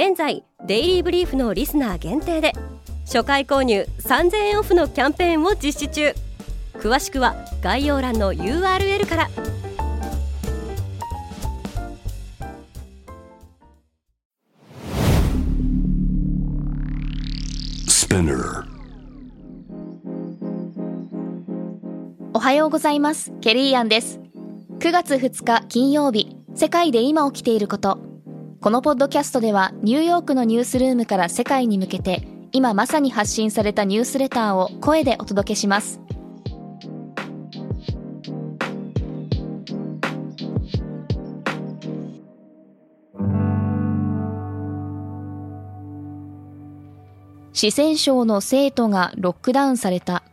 現在デイリーブリーフのリスナー限定で初回購入3000円オフのキャンペーンを実施中。詳しくは概要欄の URL から。おはようございます。ケリーアンです。9月2日金曜日世界で今起きていることこのポッドキャストではニューヨークのニュースルームから世界に向けて今まさに発信されたニュースレターを声でお届けします。四川省の生徒がロックダウンされた。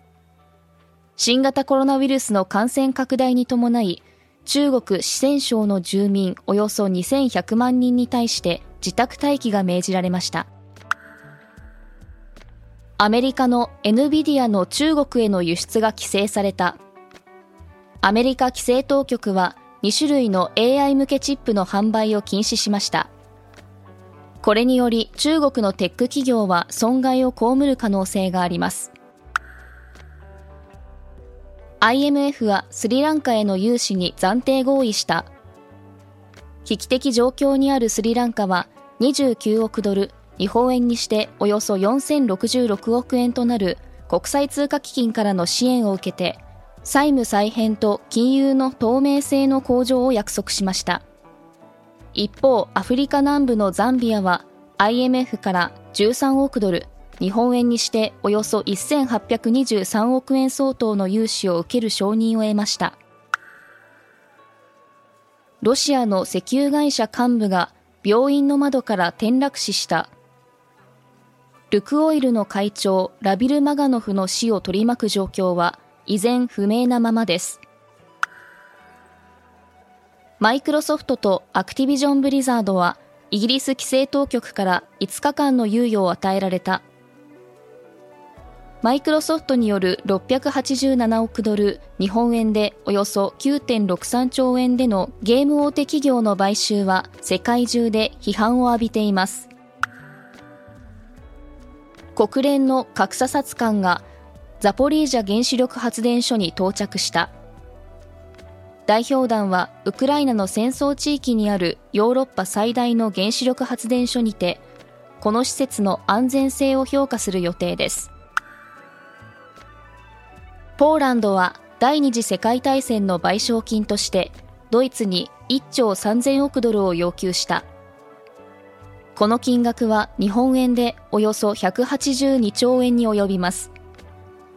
新型コロナウイルスの感染拡大に伴い中国四川省の住民およそ2100万人に対して自宅待機が命じられました。アメリカの NVIDIA の中国への輸出が規制された。アメリカ規制当局は2種類の AI 向けチップの販売を禁止しました。これにより中国のテック企業は損害を被る可能性があります。IMF はスリランカへの融資に暫定合意した。危機的状況にあるスリランカは29億ドル日本円にしておよそ4066億円となる国際通貨基金からの支援を受けて債務再編と金融の透明性の向上を約束しました。一方アフリカ南部のザンビアは IMF から13億ドル日本円にしておよそ1823億円相当の融資を受ける承認を得ました。ロシアの石油会社幹部が病院の窓から転落死した。ルクオイルの会長ラビル・マガノフの死を取り巻く状況は依然不明なままです。マイクロソフトとアクティビジョン・ブリザードはイギリス規制当局から5日間の猶予を与えられた。マイクロソフトによる687億ドル日本円でおよそ9.63兆円でのゲーム大手企業の買収は世界中で批判を浴びています。国連の核査察官がザポリージャ原子力発電所に到着した。代表団はウクライナの戦争地域にあるヨーロッパ最大の原子力発電所にてこの施設の安全性を評価する予定です。ポーランドは第二次世界大戦の賠償金としてドイツに1兆3000億ドルを要求した。この金額は日本円でおよそ182兆円に及びます。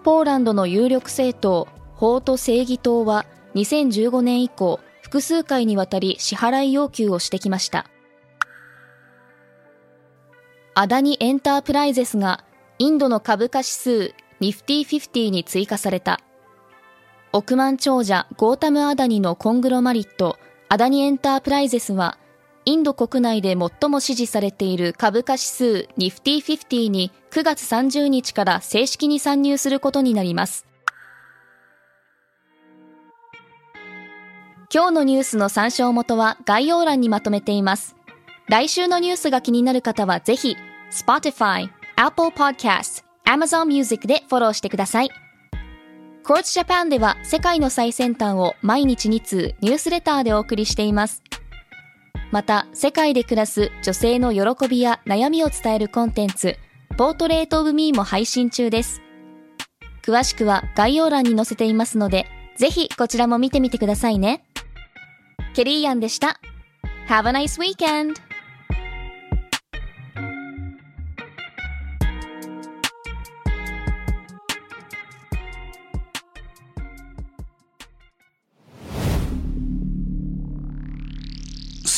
ポーランドの有力政党法と正義党は2015年以降複数回にわたり支払い要求をしてきました。アダニエンタープライゼスがインドの株価指数ニフティ50に追加された。億万長者ゴータム・アダニのコングロマリット、アダニエンタープライゼスは、インド国内で最も支持されている株価指数ニフティ50に9月30日から正式に参入することになります。今日のニュースの参照元は概要欄にまとめています。来週のニュースが気になる方はぜひ、Spotify、Apple Podcast、Amazon Music でフォローしてください。Quartz Japan では世界の最先端を毎日2通ニュースレターでお送りしています。また、世界で暮らす女性の喜びや悩みを伝えるコンテンツ、ポートレートオブミーも配信中です。詳しくは概要欄に載せていますので、ぜひこちらも見てみてくださいね。ケリーアンでした。Have a nice weekend!